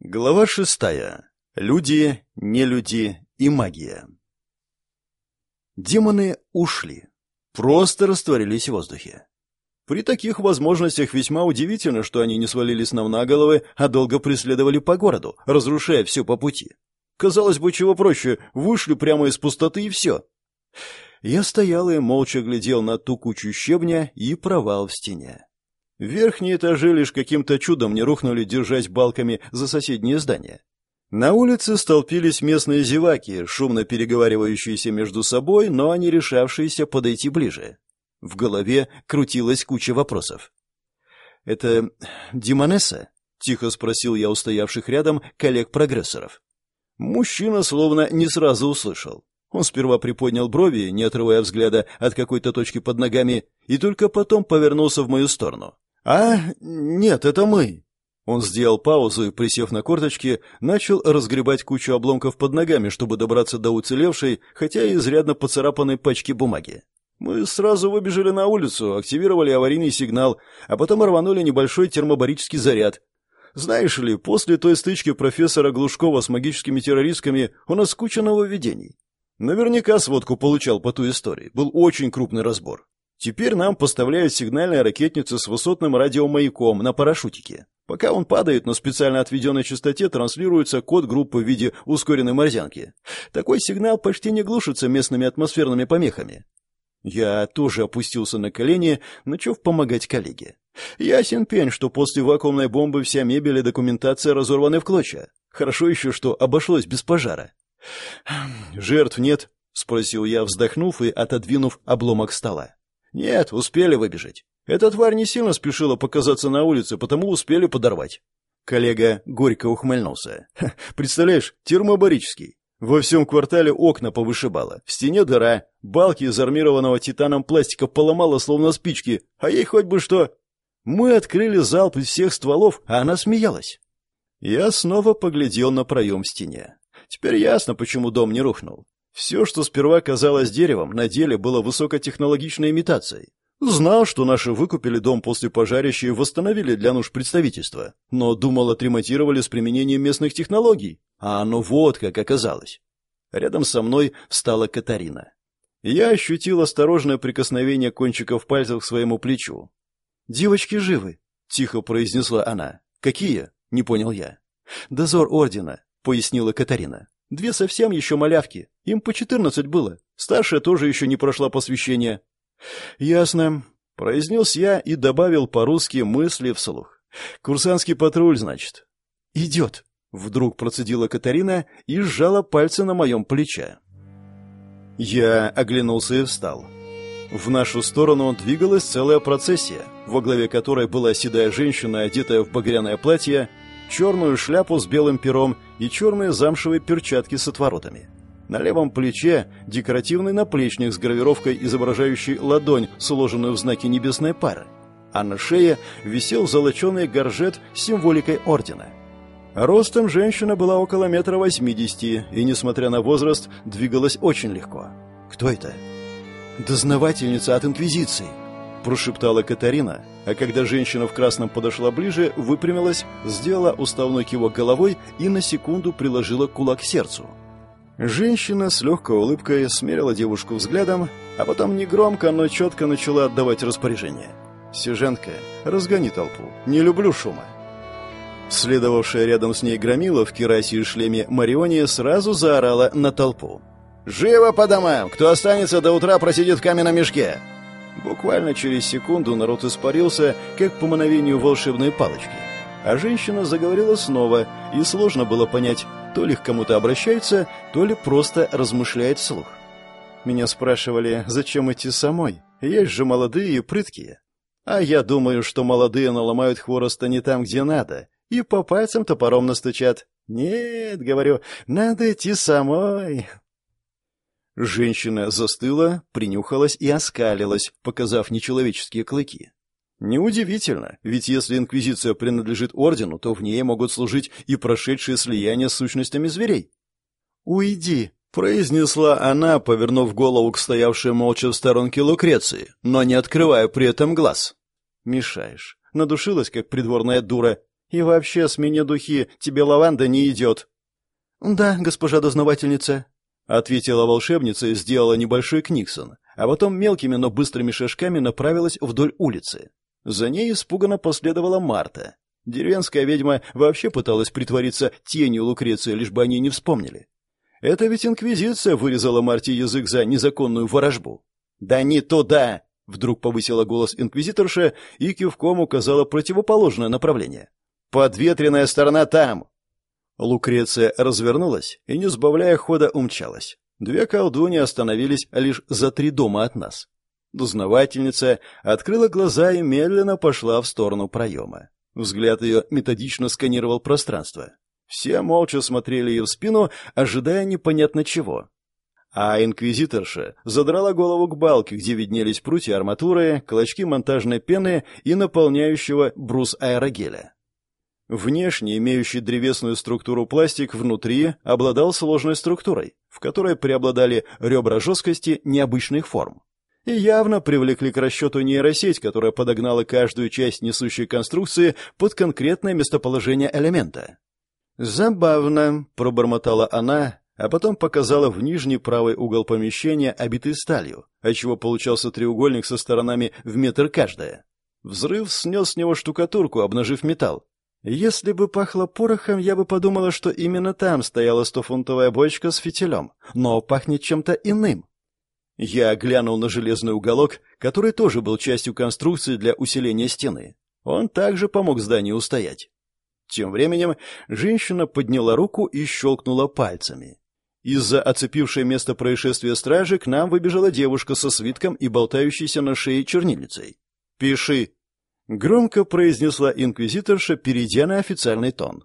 Глава шестая. Люди, нелюди и магия. Демоны ушли. Просто растворились в воздухе. При таких возможностях весьма удивительно, что они не свалились нам на головы, а долго преследовали по городу, разрушая все по пути. Казалось бы, чего проще, вышли прямо из пустоты и все. Я стоял и молча глядел на ту кучу щебня и провал в стене. Верхние этажи лишь каким-то чудом не рухнули, держась балками за соседние здания. На улице столпились местные зеваки, шумно переговаривающиеся между собой, но не решавшиеся подойти ближе. В голове крутилась куча вопросов. «Это Димонесса?» — тихо спросил я устоявших рядом коллег-прогрессоров. Мужчина словно не сразу услышал. Он сперва приподнял брови, не отрывая взгляда от какой-то точки под ногами, и только потом повернулся в мою сторону. «А, нет, это мы». Он сделал паузу и, присев на корточки, начал разгребать кучу обломков под ногами, чтобы добраться до уцелевшей, хотя и изрядно поцарапанной пачки бумаги. Мы сразу выбежали на улицу, активировали аварийный сигнал, а потом рванули небольшой термобарический заряд. Знаешь ли, после той стычки профессора Глушкова с магическими террористками у нас куча нововведений. Наверняка сводку получал по той истории. Был очень крупный разбор. Теперь нам поставляют сигнальные ракетницы с высотным радиомаяком на парашютике. Пока он падает на специально отведенной частоте, транслируется код группы в виде ускоренной морзянки. Такой сигнал почти не глушится местными атмосферными помехами. Я тоже опустился на колени, начав помогать коллеге. Ясен пень, что после вакуумной бомбы вся мебель и документация разорваны в клочья. Хорошо еще, что обошлось без пожара. «Жертв нет?» — спросил я, вздохнув и отодвинув обломок стола. «Нет, успели выбежать. Эта тварь не сильно спешила показаться на улице, потому успели подорвать». Коллега горько ухмыльнулся. «Представляешь, термобарический. Во всем квартале окна повышибало, в стене дыра, балки из армированного титаном пластика поломала словно спички, а ей хоть бы что. Мы открыли залп из всех стволов, а она смеялась. Я снова поглядел на проем в стене. Теперь ясно, почему дом не рухнул. Все, что сперва казалось деревом, на деле было высокотехнологичной имитацией. Знал, что наши выкупили дом после пожарища и восстановили для нужд представительства, но думал, отремонтировали с применением местных технологий. А оно вот как оказалось. Рядом со мной встала Катарина. Я ощутил осторожное прикосновение кончиков пальцев к своему плечу. «Девочки живы», — тихо произнесла она. «Какие?» — не понял я. «Дозор ордена», — пояснила Катарина. Две совсем еще малявки. Им по четырнадцать было. Старшая тоже еще не прошла посвящение. Ясно. Произнес я и добавил по-русски мысли вслух. Курсантский патруль, значит. Идет. Вдруг процедила Катарина и сжала пальцы на моем плече. Я оглянулся и встал. В нашу сторону двигалась целая процессия, во главе которой была седая женщина, одетая в багряное платье, черную шляпу с белым пером и черные замшевые перчатки с отворотами. На левом плече декоративный наплечник с гравировкой, изображающей ладонь, сложенную в знаке небесной пары, а на шее висел золоченый горжет с символикой ордена. Ростом женщина была около метра восьмидесяти и, несмотря на возраст, двигалась очень легко. «Кто это?» «Дознавательница от Инквизиции», прошептала Катарина, а когда женщина в красном подошла ближе, выпрямилась, сделала уставной кивок головой и на секунду приложила кулак к сердцу. Женщина с легкой улыбкой смерила девушку взглядом, а потом негромко, но четко начала отдавать распоряжение. «Сержантка, разгони толпу. Не люблю шума». Следовавшая рядом с ней громила в керасе и шлеме Марионе сразу заорала на толпу. «Живо по домам! Кто останется до утра, просидит в каменном мешке!» Буквально через секунду народ испарился, как по мановению волшебной палочки. А женщина заговорила снова, и сложно было понять, то ли к кому-то обращается, то ли просто размышляет вслух. Меня спрашивали, зачем идти самой? Есть же молодые и прыткие. А я думаю, что молодые наломают хвороста не там, где надо, и по пальцам топором настучат. Нет, говорю, надо идти самой. Женщина застыла, принюхалась и оскалилась, показав нечеловеческие клыки. Неудивительно, ведь если инквизиция принадлежит ордену, то в ней могут служить и прошедшие слияния с сущностями зверей. «Уйди», — произнесла она, повернув голову к стоявшей молча в сторонке Лукреции, но не открывая при этом глаз. «Мешаешь. Надушилась, как придворная дура. И вообще, смени духи, тебе лаванда не идет». «Да, госпожа дознавательница», — ответила волшебница и сделала небольшой книксон, а потом мелкими, но быстрыми шажками направилась вдоль улицы. За ней испуганно последовала Марта. Деревенская ведьма вообще пыталась притвориться тенью Лукреции, лишь бы они не вспомнили. Это ведь инквизиция вырезала Марте язык за незаконную ворожбу. «Да не туда!» — вдруг повысила голос инквизиторша и кивком указала противоположное направление. «Подветренная сторона там!» Лукреция развернулась и, не сбавляя хода, умчалась. Две колдуни остановились лишь за три дома от нас. Дознавательница открыла глаза и медленно пошла в сторону проема. Взгляд ее методично сканировал пространство. Все молча смотрели ей в спину, ожидая непонятно чего. А инквизиторша задрала голову к балке, где виднелись прутья арматуры, клочки монтажной пены и наполняющего брус аэрогеля. Внешне имеющий древесную структуру пластик внутри обладал сложной структурой, в которой преобладали ребра жесткости необычных форм. И явно привлекли к расчету нейросеть, которая подогнала каждую часть несущей конструкции под конкретное местоположение элемента. «Забавно», — пробормотала она, а потом показала в нижний правый угол помещения, обитый сталью, отчего получался треугольник со сторонами в метр каждая. Взрыв снес с него штукатурку, обнажив металл, если бы пахло порохом, я бы подумала, что именно там стояла стофунтовая бочка с фитилем, но пахнет чем-то иным. Я глянул на железный уголок, который тоже был частью конструкции для усиления стены. Он также помог зданию устоять. Тем временем женщина подняла руку и щелкнула пальцами. Из-за оцепившей место происшествия стражи к нам выбежала девушка со свитком и болтающейся на шее чернильницей. «Пиши», Громко произнесла инквизиторша, перейдя на официальный тон.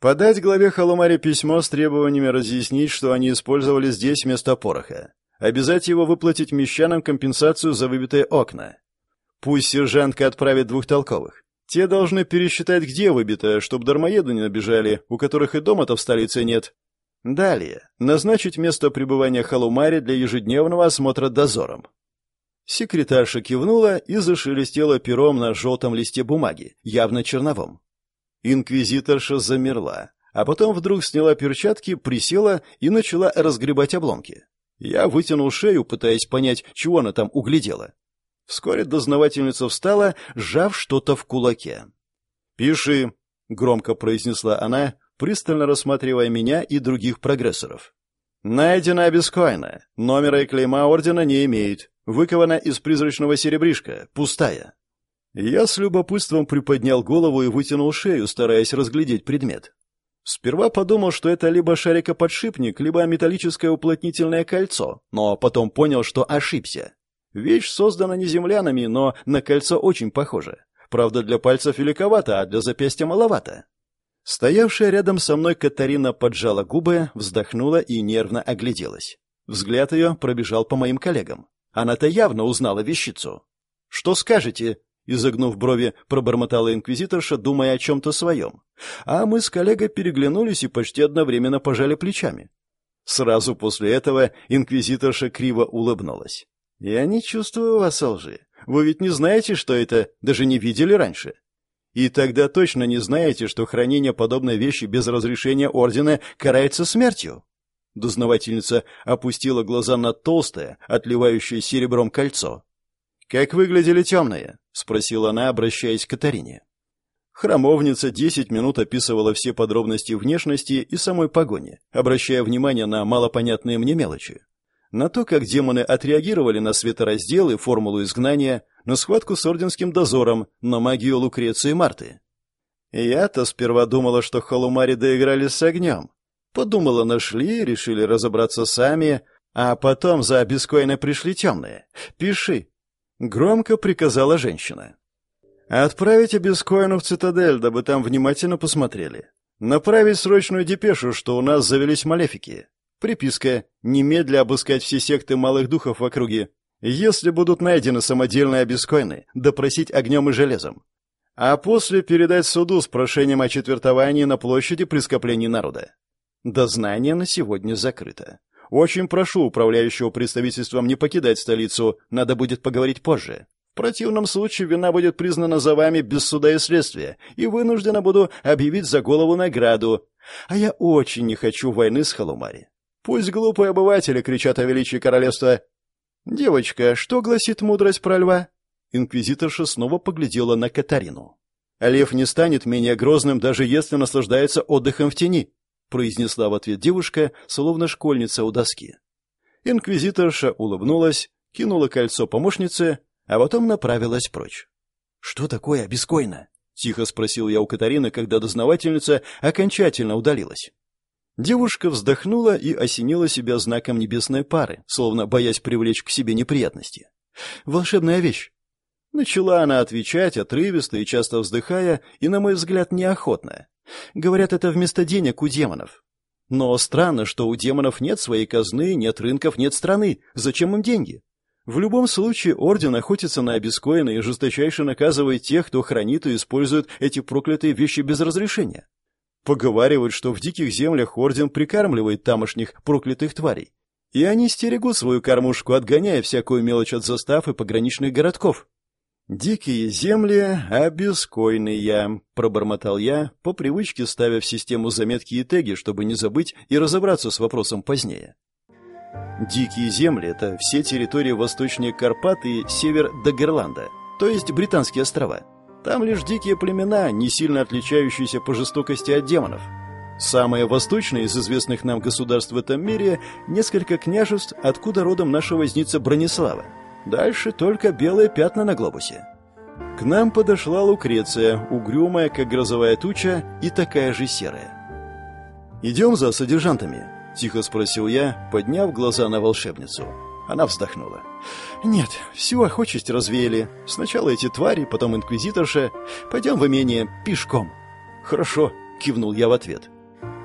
Подать главе Халумаре письмо с требованиями разъяснить, что они использовали здесь вместо пороха. Обязать его выплатить мещанам компенсацию за выбитые окна. Пусть сержантка отправит двух толковых. Те должны пересчитать, где выбито, чтобы дармоеды не набежали, у которых и дома-то в столице нет. Далее. Назначить место пребывания Халумаре для ежедневного осмотра дозором. Секретарша кивнула и зашелестела пером на желтом листе бумаги, явно черновом. Инквизиторша замерла, а потом вдруг сняла перчатки, присела и начала разгребать обломки. Я вытянул шею, пытаясь понять, чего она там углядела. Вскоре дознавательница встала, сжав что-то в кулаке. «Пиши», — громко произнесла она, пристально рассматривая меня и других прогрессоров. «Найдена обескойна. Номера и клейма ордена не имеет. Выкована из призрачного серебришка, пустая. Я с любопытством приподнял голову и вытянул шею, стараясь разглядеть предмет. Сперва подумал, что это либо шарикоподшипник, либо металлическое уплотнительное кольцо, но потом понял, что ошибся. Вещь создана не землянами, но на кольцо очень похоже. Правда, для пальцев великовато, а для запястья маловато. Стоявшая рядом со мной Катарина поджала губы, вздохнула и нервно огляделась. Взгляд ее пробежал по моим коллегам. Она-то явно узнала вещицу. «Что скажете?» — изогнув брови, пробормотала инквизиторша, думая о чем-то своем. А мы с коллегой переглянулись и почти одновременно пожали плечами. Сразу после этого инквизиторша криво улыбнулась. «Я не чувствую вас лжи. Вы ведь не знаете, что это, даже не видели раньше. И тогда точно не знаете, что хранение подобной вещи без разрешения ордена карается смертью». Дознавательница опустила глаза на толстое, отливающее серебром кольцо. «Как выглядели темные?» — спросила она, обращаясь к Катарине. Храмовница десять минут описывала все подробности внешности и самой погони, обращая внимание на малопонятные мне мелочи. На то, как демоны отреагировали на светораздел и формулу изгнания, на схватку с орденским дозором, на магию Лукреции Марты. Я-то сперва думала, что Халумари доиграли с огнем, Подумала, нашли, решили разобраться сами, а потом за бискоины пришли темные. Пиши. Громко приказала женщина. Отправить обескоину в цитадель, дабы там внимательно посмотрели. Направить срочную депешу, что у нас завелись малефики. Приписка. Немедля обыскать все секты малых духов в округе. Если будут найдены самодельные обескоины, допросить огнем и железом. А после передать суду с прошением о четвертовании на площади при скоплении народа. Дознание на сегодня закрыто. Очень прошу управляющего представительством не покидать столицу, надо будет поговорить позже. В противном случае вина будет признана за вами без суда и следствия, и вынуждена буду объявить за голову награду. А я очень не хочу войны с Халумари. Пусть глупые обыватели кричат о величии королевства. Девочка, что гласит мудрость про льва? Инквизиторша снова поглядела на Катарину. Лев не станет менее грозным, даже если наслаждается отдыхом в тени, произнесла в ответ девушка, словно школьница у доски. Инквизиторша улыбнулась, кинула кольцо помощнице а потом направилась прочь. «Что такое обескойно?» — тихо спросил я у Катарины, когда дознавательница окончательно удалилась. Девушка вздохнула и осенила себя знаком небесной пары, словно боясь привлечь к себе неприятности. «Волшебная вещь». Начала она отвечать, отрывисто и часто вздыхая, и, на мой взгляд, неохотно. Говорят, это вместо денег у демонов. Но странно, что у демонов нет своей казны, нет рынков, нет страны. Зачем им деньги? В любом случае, Орден охотится на обескоины и жесточайше наказывает тех, кто хранит и использует эти проклятые вещи без разрешения. Поговаривают, что в диких землях Орден прикармливает тамошних проклятых тварей. И они стерегут свою кормушку, отгоняя всякую мелочь от застав и пограничных городков. «Дикие земли обескойные», — пробормотал я, по привычке ставя в систему заметки и теги, чтобы не забыть и разобраться с вопросом позднее. Дикие земли – это все территории восточнее Карпат и север Дагерланда, то есть Британские острова. Там лишь дикие племена, не сильно отличающиеся по жестокости от демонов. Самое восточное из известных нам государств в этом мире – несколько княжеств, откуда родом наша возница Бронислава. Дальше только белые пятна на глобусе. К нам подошла Лукреция, угрюмая, как грозовая туча, и такая же серая. «Идем за содержантами», Тихо спросил я, подняв глаза на волшебницу. Она вздохнула. «Нет, всю охочесть развеяли. Сначала эти твари, потом инквизиторша. Пойдем в имение пешком». «Хорошо», — кивнул я в ответ.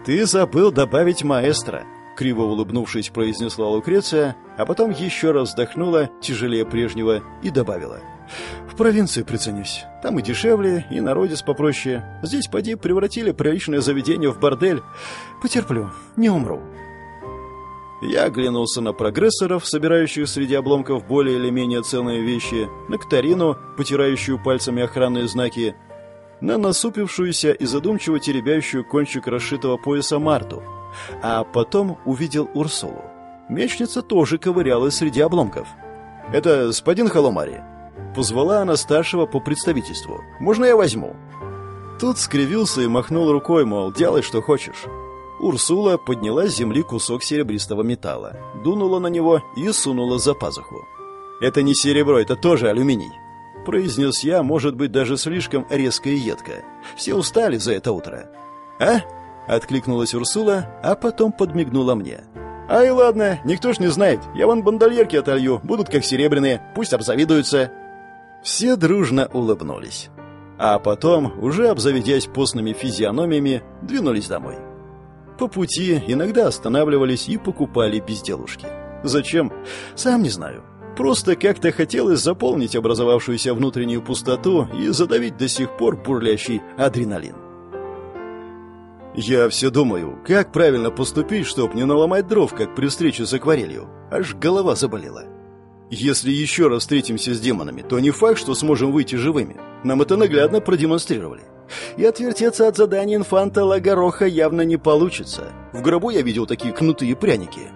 «Ты забыл добавить маэстро», — криво улыбнувшись, произнесла Лукреция, а потом еще раз вздохнула, тяжелее прежнего, и добавила. «В провинции приценюсь. Там и дешевле, и народец попроще. Здесь, поди, превратили приличное заведение в бордель. Потерплю, не умру». Я оглянулся на прогрессоров, собирающих среди обломков более или менее ценные вещи, на Катарину, потирающую пальцами охранные знаки, на насупившуюся и задумчиво теребящую кончик расшитого пояса Марту, а потом увидел Урсулу. Мечница тоже ковырялась среди обломков. «Это господин Холомари?» Позвала она старшего по представительству. «Можно я возьму?» Тут скривился и махнул рукой, мол, делай, что хочешь. Урсула подняла с земли кусок серебристого металла, дунула на него и сунула за пазуху. «Это не серебро, это тоже алюминий», — произнес я, может быть, даже слишком резко и едко. Все устали за это утро. «А?» — откликнулась Урсула, а потом подмигнула мне. «Ай, ладно, никто ж не знает. Я вон бандольерки отолью, будут как серебряные, пусть обзавидуются». Все дружно улыбнулись. А потом, уже обзаведясь постными физиономиями, двинулись домой. По пути иногда останавливались и покупали безделушки. Зачем? Сам не знаю. Просто как-то хотелось заполнить образовавшуюся внутреннюю пустоту и задавить до сих пор бурлящий адреналин. Я все думаю, как правильно поступить, чтоб не наломать дров, как при встрече с акварелью. Аж голова заболела. Если еще раз встретимся с демонами, то не факт, что сможем выйти живыми. Нам это наглядно продемонстрировали. И отвертеться от задания инфанта Лагороха явно не получится. В гробу я видел такие кнутые пряники.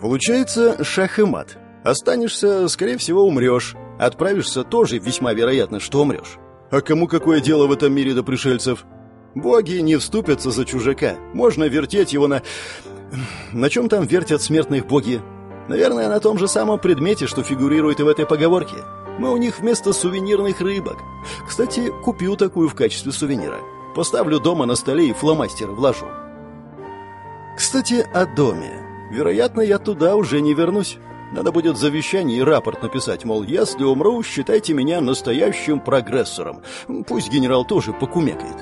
Получается шах и мат. Останешься, скорее всего, умрешь. Отправишься, тоже весьма вероятно, что умрешь. А кому какое дело в этом мире до пришельцев? Боги не вступятся за чужака. Можно вертеть его на... На чем там вертят смертных боги? Наверное, на том же самом предмете, что фигурирует и в этой поговорке. Мы у них вместо сувенирных рыбок. Кстати, купил такую в качестве сувенира. Поставлю дома на столе и фломастер вложу. Кстати, о доме. Вероятно, я туда уже не вернусь. Надо будет завещание и рапорт написать, мол, если умру, считайте меня настоящим прогрессором. Пусть генерал тоже покумекает.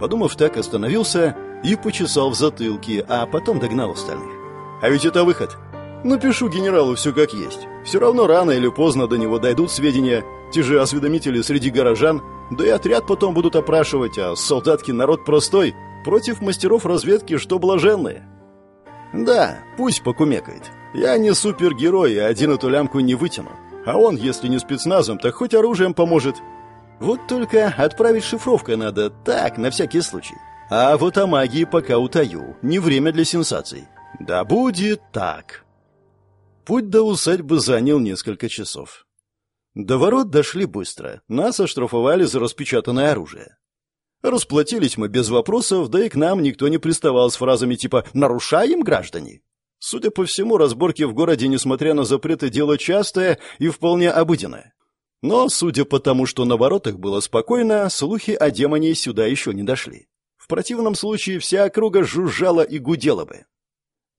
Подумав так, остановился и почесал в затылке, а потом догнал остальных. А ведь это выход. Напишу генералу все как есть. Все равно рано или поздно до него дойдут сведения, те же осведомители среди горожан, да и отряд потом будут опрашивать, а солдатки народ простой, против мастеров разведки что блаженные. Да, пусть покумекает. Я не супергерой, и один эту лямку не вытяну. А он, если не спецназом, так хоть оружием поможет. Вот только отправить шифровкой надо, так, на всякий случай. А вот о магии пока утаю, не время для сенсаций. Да будет так. Путь до усадьбы занял несколько часов. До ворот дошли быстро, нас оштрафовали за распечатанное оружие. Расплатились мы без вопросов, да и к нам никто не приставал с фразами типа «нарушаем, граждане?». Судя по всему, разборки в городе, несмотря на запреты, дело частое и вполне обыденное. Но, судя по тому, что на воротах было спокойно, слухи о демоне сюда еще не дошли. В противном случае вся округа жужжала и гудела бы.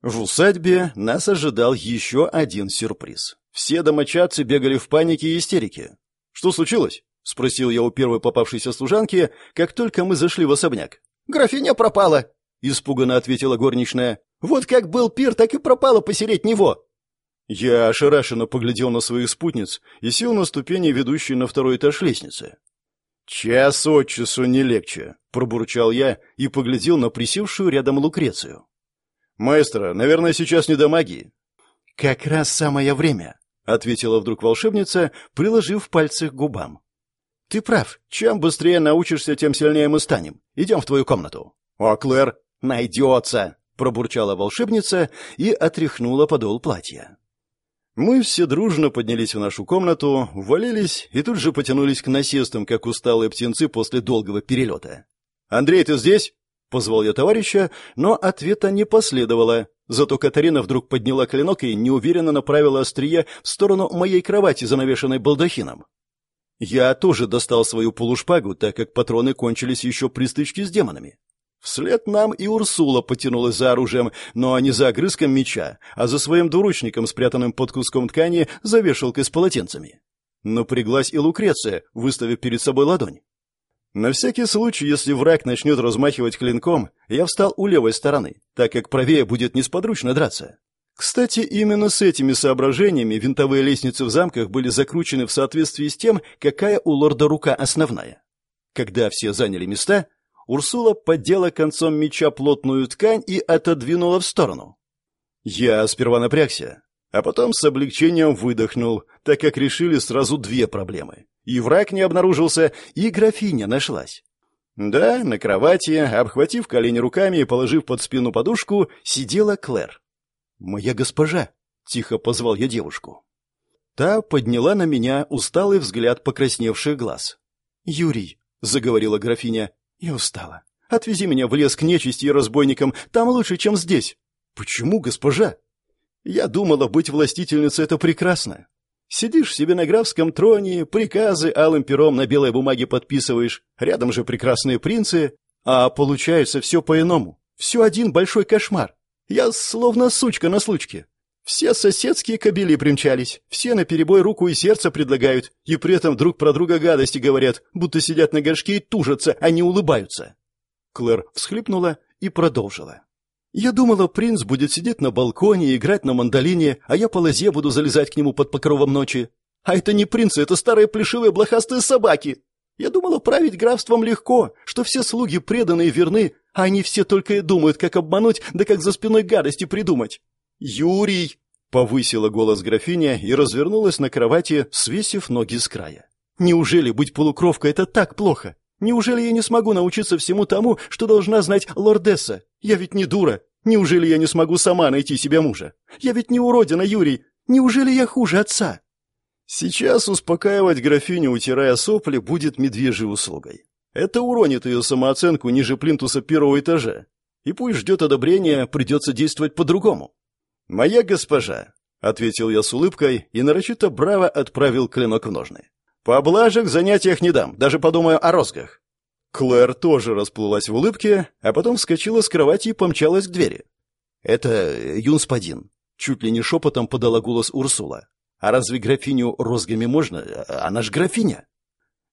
В усадьбе нас ожидал еще один сюрприз. Все домочадцы бегали в панике и истерике. «Что случилось?» — спросил я у первой попавшейся служанки, как только мы зашли в особняк. «Графиня пропала!» — испуганно ответила горничная. «Вот как был пир, так и пропала посереть него!» Я ошарашенно поглядел на своих спутниц и сел на ступени, ведущие на второй этаж лестницы. «Час от часу не легче», — пробурчал я и поглядел на присевшую рядом Лукрецию. «Маэстро, наверное, сейчас не до магии». «Как раз самое время», — ответила вдруг волшебница, приложив пальцы к губам. «Ты прав. Чем быстрее научишься, тем сильнее мы станем. Идем в твою комнату». «О, Клэр, найдется!» — пробурчала волшебница и отряхнула подол платья. Мы все дружно поднялись в нашу комнату, ввалились и тут же потянулись к насестам, как усталые птенцы после долгого перелета. «Андрей, ты здесь?» — позвал я товарища, но ответа не последовало. Зато Катарина вдруг подняла клинок и неуверенно направила острие в сторону моей кровати, занавешенной балдахином. Я тоже достал свою полушпагу, так как патроны кончились еще при стычке с демонами. Вслед нам и Урсула потянулась за оружием, но не за огрызком меча, а за своим двуручником, спрятанным под куском ткани, за вешалкой с полотенцами. Напряглась и Лукреция, выставив перед собой ладонь. На всякий случай, если враг начнет размахивать клинком, я встал у левой стороны, так как правее будет несподручно драться. Кстати, именно с этими соображениями винтовые лестницы в замках были закручены в соответствии с тем, какая у лорда рука основная. Когда все заняли места, Урсула поддела концом меча плотную ткань и отодвинула в сторону. Я сперва напрягся, а потом с облегчением выдохнул, так как решили сразу две проблемы. И враг не обнаружился, и графиня нашлась. Да, на кровати, обхватив колени руками и положив под спину подушку, сидела Клэр. «Моя госпожа!» — тихо позвал я девушку. Та подняла на меня усталый взгляд покрасневших глаз. «Юрий», — заговорила графиня, «Я устала. Отвези меня в лес к нечисти и разбойникам. Там лучше, чем здесь». «Почему, госпожа?» «Я думала, быть властительницей — это прекрасно. Сидишь себе на графском троне, приказы алым пером на белой бумаге подписываешь, рядом же прекрасные принцы, а получается все по-иному. Все один большой кошмар. Я словно сучка на случке. Все соседские кобели примчались, все наперебой руку и сердце предлагают, и при этом друг про друга гадости говорят, будто сидят на горшке и тужатся, а не улыбаются. Клэр всхлипнула и продолжила. Я думала, принц будет сидеть на балконе и играть на мандолине, а я по лозе буду залезать к нему под покровом ночи. А это не принцы, это старые плешивые блохастые собаки. Я думала, править графством легко, что все слуги преданы и верны, а они все только и думают, как обмануть, да как за спиной гадости придумать. «Юрий!» — повысила голос графиня и развернулась на кровати, свесив ноги с края. «Неужели быть полукровкой — это так плохо? Неужели я не смогу научиться всему тому, что должна знать лордесса? Я ведь не дура. Неужели я не смогу сама найти себе мужа? Я ведь не уродина, Юрий. Неужели я хуже отца?» Сейчас успокаивать графиню, утирая сопли, будет медвежьей услугой. Это уронит ее самооценку ниже плинтуса первого этажа. И пусть ждет одобрения, придется действовать по-другому. «Моя госпожа», — ответил я с улыбкой и нарочито браво отправил клинок в ножны. «Поблажек занятиях не дам, даже подумаю о розгах». Клэр тоже расплылась в улыбке, а потом вскочила с кровати и помчалась к двери. «Это юнспадин», — чуть ли не шепотом подала голос Урсула. «А разве графиню розгами можно? Она ж графиня».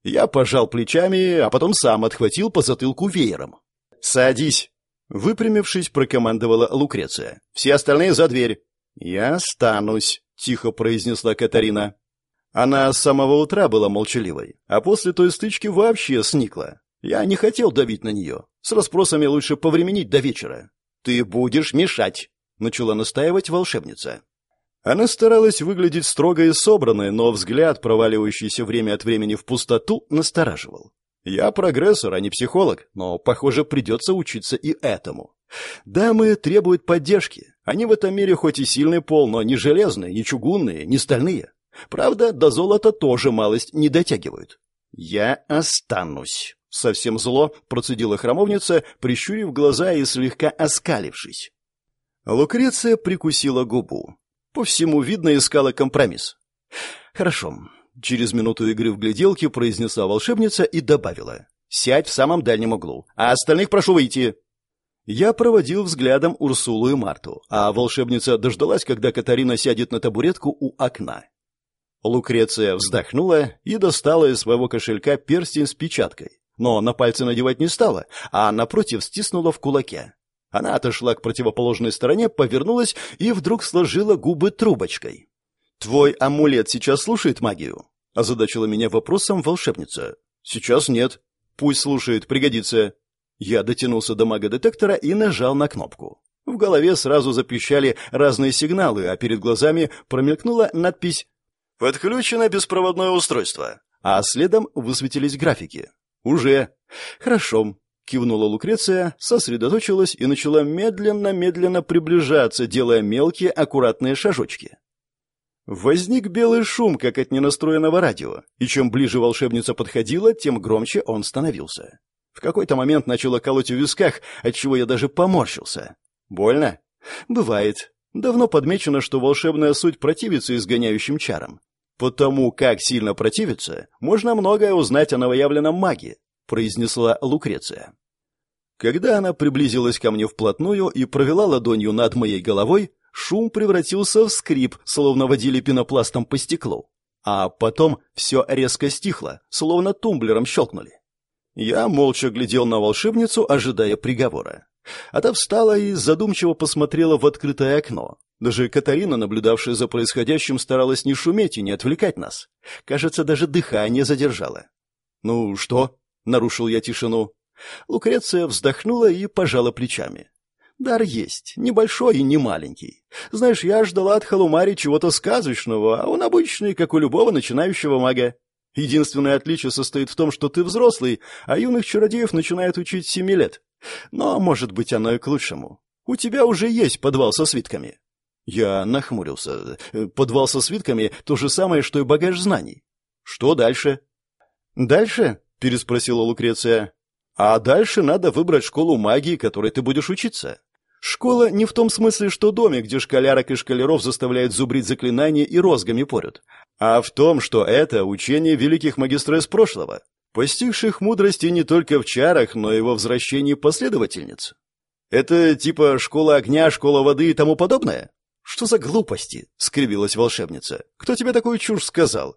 Я пожал плечами, а потом сам отхватил по затылку веером. «Садись», Выпрямившись, прокомандовала Лукреция. «Все остальные за дверь». «Я останусь», — тихо произнесла Катарина. Она с самого утра была молчаливой, а после той стычки вообще сникла. Я не хотел давить на нее. С расспросами лучше повременить до вечера. «Ты будешь мешать», — начала настаивать волшебница. Она старалась выглядеть строго и собранной, но взгляд, проваливающийся время от времени в пустоту, настораживал. Я прогрессор, а не психолог, но, похоже, придется учиться и этому. Дамы требуют поддержки. Они в этом мире хоть и сильный пол, но не железные, не чугунные, не стальные. Правда, до золота тоже малость не дотягивают. Я останусь. Совсем зло процедила храмовница, прищурив глаза и слегка оскалившись. Лукреция прикусила губу. По всему видно, искала компромисс. «Хорошо». Через минуту игры в гляделки произнесла волшебница и добавила. «Сядь в самом дальнем углу, а остальных прошу выйти». Я проводил взглядом Урсулу и Марту, а волшебница дождалась, когда Катарина сядет на табуретку у окна. Лукреция вздохнула и достала из своего кошелька перстень с печаткой, но на пальцы надевать не стала, а напротив стиснула в кулаке. Она отошла к противоположной стороне, повернулась и вдруг сложила губы трубочкой. «Твой амулет сейчас слушает магию?» — озадачила меня вопросом волшебница. «Сейчас нет. Пусть слушает, пригодится». Я дотянулся до мага-детектора и нажал на кнопку. В голове сразу запищали разные сигналы, а перед глазами промелькнула надпись «Подключено беспроводное устройство», а следом высветились графики. «Уже. Хорошо кивнула Лукреция, сосредоточилась и начала медленно-медленно приближаться, делая мелкие аккуратные шажочки. Возник белый шум, как от ненастроенного радио, и чем ближе волшебница подходила, тем громче он становился. В какой-то момент начало колоть в висках, отчего я даже поморщился. Больно? Бывает. Давно подмечено, что волшебная суть противится изгоняющим чарам. Потому как сильно противится, можно многое узнать о новоявленном маге произнесла Лукреция. Когда она приблизилась ко мне вплотную и провела ладонью над моей головой, шум превратился в скрип, словно водили пенопластом по стеклу. А потом все резко стихло, словно тумблером щелкнули. Я молча глядел на волшебницу, ожидая приговора. А та встала и задумчиво посмотрела в открытое окно. Даже Катарина, наблюдавшая за происходящим, старалась не шуметь и не отвлекать нас. Кажется, даже дыхание задержала. «Ну что?» нарушил я тишину. Лукреция вздохнула и пожала плечами. Дар есть, небольшой и не маленький. Знаешь, я ждала от Халумари чего-то сказочного, а он обычный, как у любого начинающего мага. Единственное отличие состоит в том, что ты взрослый, а юных чародеев начинают учить семи лет. Но, может быть, оно и к лучшему. У тебя уже есть подвал со свитками. Я нахмурился. Подвал со свитками — то же самое, что и багаж знаний. Что дальше? Дальше — переспросила Лукреция. «А дальше надо выбрать школу магии, которой ты будешь учиться. Школа не в том смысле, что домик, где школярок и школяров заставляют зубрить заклинания и розгами порют, а в том, что это учение великих магистрес прошлого, постигших мудрости не только в чарах, но и во возвращении последовательниц. Это типа школа огня, школа воды и тому подобное? Что за глупости? скривилась волшебница. Кто тебе такую чушь сказал?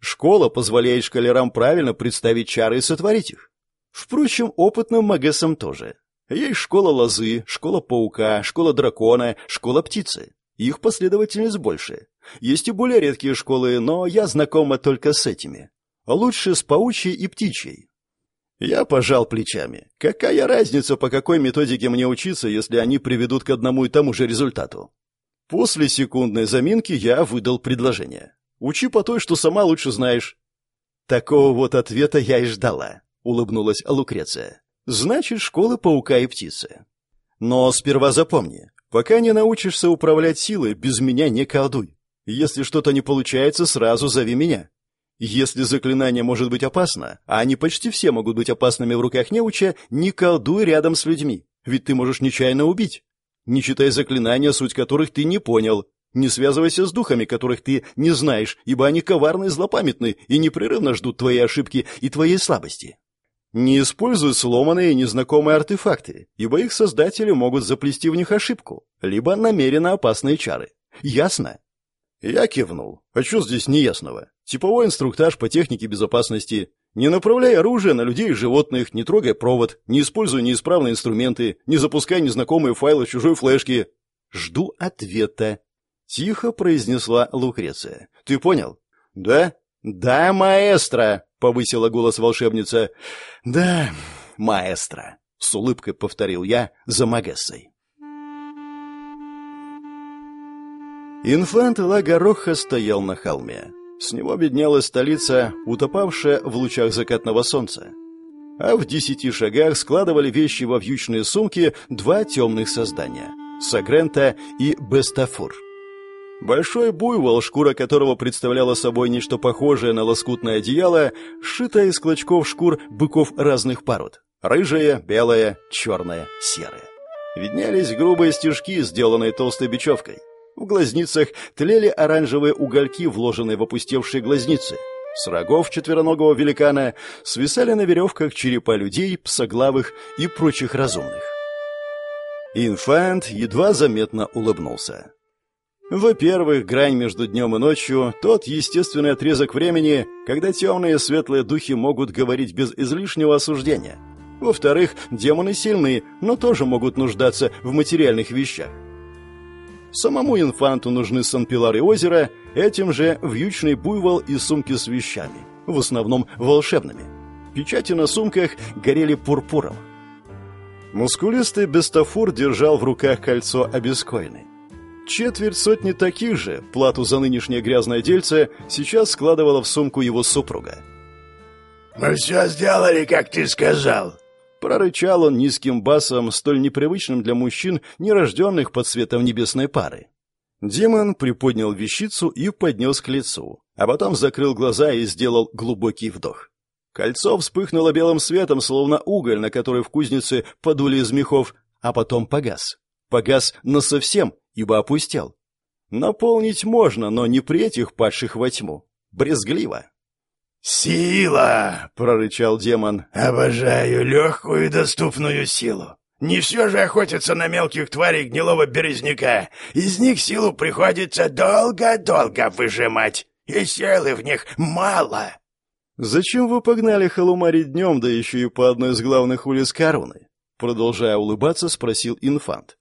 Школа позволяет шкалерам правильно представить чары и сотворить их. Впрочем, опытным магессам тоже. Есть школа лозы, школа паука, школа дракона, школа птицы. Их последовательность больше. Есть и более редкие школы, но я знакома только с этими. Лучше с паучьей и птичьей. Я пожал плечами. Какая разница, по какой методике мне учиться, если они приведут к одному и тому же результату? После секундной заминки я выдал предложение. Учи по той, что сама лучше знаешь». «Такого вот ответа я и ждала», — улыбнулась Лукреция. «Значит, школа паука и птицы. Но сперва запомни, пока не научишься управлять силой, без меня не колдуй. Если что-то не получается, сразу зови меня. Если заклинание может быть опасно, а они почти все могут быть опасными в руках неуча, не колдуй рядом с людьми, ведь ты можешь нечаянно убить. Не читай заклинания, суть которых ты не понял, не связывайся с духами, которых ты не знаешь, ибо они коварны и злопамятны и непрерывно ждут твоей ошибки и твоей слабости. Не используй сломанные и незнакомые артефакты, ибо их создатели могут заплести в них ошибку, либо намеренно опасные чары. Ясно? Я кивнул. А что здесь неясного? Типовой инструктаж по технике безопасности. Не направляй оружие на людей и животных, не трогай провод, не используй неисправные инструменты, не запускай незнакомые файлы чужой флешки. Жду ответа, Тихо произнесла Лукреция. «Ты понял?» «Да?» «Да, маэстро!» — повысила голос волшебница. «Да, маэстро!» — с улыбкой повторил я за Магессой. Инфант Лагороха стоял на холме. С него виднелась столица, утопавшая в лучах закатного солнца. А в десяти шагах складывали вещи во вьючные сумки два темных создания — Сагрента и Бестафур. Большой буйвол, шкура которого представляла собой нечто похожее на лоскутное одеяло, сшитое из клочков шкур быков разных пород — рыжая, белая, черная, серая. Виднелись грубые стежки, сделанные толстой бечевкой. В глазницах тлели оранжевые угольки, вложенные в опустевшие глазницы. С рогов четвероногого великана свисали на веревках черепа людей, псоглавых и прочих разумных. Инфант едва заметно улыбнулся. Во-первых, грань между днем и ночью — тот естественный отрезок времени, когда темные и светлые духи могут говорить без излишнего осуждения. Во-вторых, демоны сильны, но тоже могут нуждаться в материальных вещах. Самому инфанту нужны санпилар и озеро, этим же вьючный буйвол и сумки с вещами, в основном волшебными. Печати на сумках горели пурпуром. Мускулистый Бестафур держал в руках кольцо обескойной. Четверть сотни таких же, плату за нынешнее грязное дельце, сейчас складывала в сумку его супруга. «Мы все сделали, как ты сказал», Прорычал он низким басом, столь непривычным для мужчин, нерожденных под светом небесной пары. Демон приподнял вещицу и поднес к лицу, а потом закрыл глаза и сделал глубокий вдох. Кольцо вспыхнуло белым светом, словно уголь, на который в кузнице подули из мехов, а потом погас. Погас насовсем, ибо опустел. Наполнить можно, но не при этих падших во тьму. Брезгливо. «Сила!» — прорычал демон. «Обожаю легкую и доступную силу. Не все же охотятся на мелких тварей гнилого березняка. Из них силу приходится долго-долго выжимать, и силы в них мало». «Зачем вы погнали Халумари днем, да еще и по одной из главных улиц Короны?» Продолжая улыбаться, спросил инфант.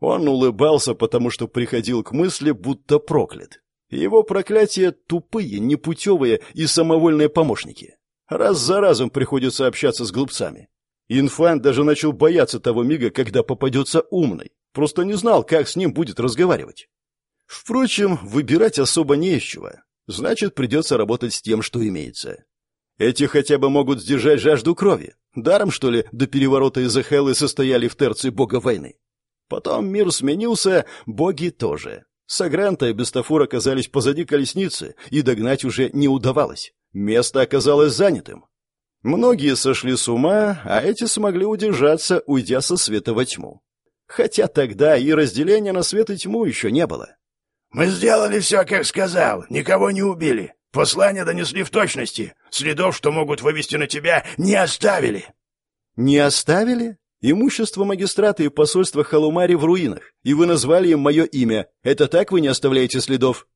Он улыбался, потому что приходил к мысли, будто проклят. Его проклятия тупые, непутевые и самовольные помощники. Раз за разом приходится общаться с глупцами. Инфант даже начал бояться того мига, когда попадется умный. Просто не знал, как с ним будет разговаривать. Впрочем, выбирать особо не из чего. Значит, придется работать с тем, что имеется. Эти хотя бы могут сдержать жажду крови. Даром, что ли, до переворота из Эхелы состояли в терции бога войны. Потом мир сменился, боги тоже. Сагранта и Бестафур оказались позади колесницы, и догнать уже не удавалось. Место оказалось занятым. Многие сошли с ума, а эти смогли удержаться, уйдя со света во тьму. Хотя тогда и разделения на свет и тьму еще не было. «Мы сделали все, как сказал, никого не убили. Послание донесли в точности. Следов, что могут вывести на тебя, не оставили». «Не оставили?» Имущество магистрата и посольства Халумари в руинах, и вы назвали им мое имя. Это так вы не оставляете следов?»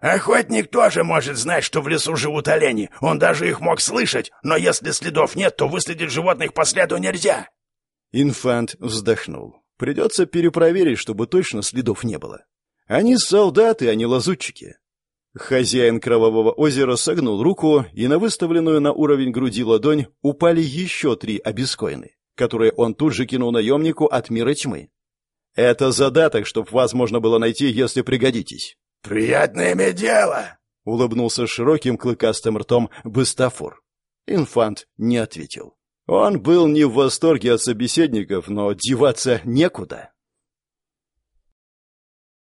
«Охотник тоже может знать, что в лесу живут олени. Он даже их мог слышать, но если следов нет, то выследить животных по следу нельзя». Инфант вздохнул. «Придется перепроверить, чтобы точно следов не было. Они солдаты, а не лазутчики». Хозяин Кровавого озера согнул руку, и на выставленную на уровень груди ладонь упали еще три обескоины которые он тут же кинул наемнику от мира тьмы. «Это задаток, чтоб вас можно было найти, если пригодитесь». «Приятно иметь дело!» — улыбнулся широким клыкастым ртом Быстафур. Инфант не ответил. Он был не в восторге от собеседников, но деваться некуда.